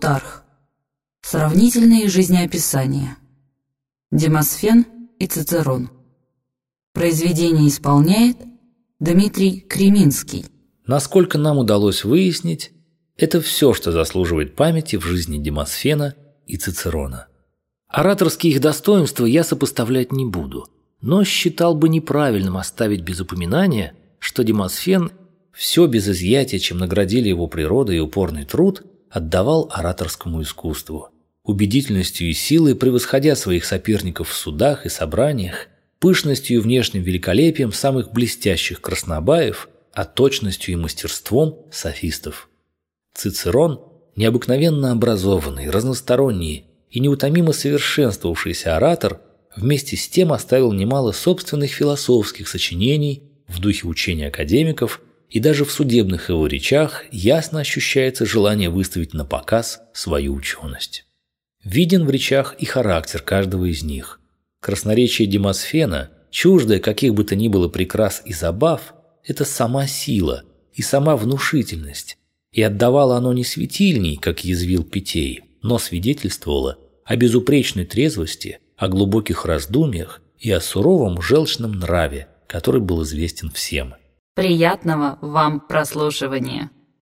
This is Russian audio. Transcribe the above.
Плутарх. Сравнительные жизнеописания. Демосфен и Цицерон. Произведение исполняет Дмитрий Креминский. Насколько нам удалось выяснить, это все, что заслуживает памяти в жизни Демосфена и Цицерона. Ораторские их достоинства я сопоставлять не буду, но считал бы неправильным оставить без упоминания, что Демосфен все без изъятия, чем наградили его природа и упорный труд, отдавал ораторскому искусству, убедительностью и силой превосходя своих соперников в судах и собраниях, пышностью и внешним великолепием самых блестящих краснобаев, а точностью и мастерством софистов. Цицерон, необыкновенно образованный, разносторонний и неутомимо совершенствовавшийся оратор, вместе с тем оставил немало собственных философских сочинений в духе учения академиков и даже в судебных его речах ясно ощущается желание выставить на показ свою ученость. Виден в речах и характер каждого из них. Красноречие Демосфена, чуждое каких бы то ни было прикрас и забав, это сама сила и сама внушительность, и отдавало оно не светильней, как язвил Питей, но свидетельствовало о безупречной трезвости, о глубоких раздумьях и о суровом желчном нраве, который был известен всем. Приятного вам прослушивания!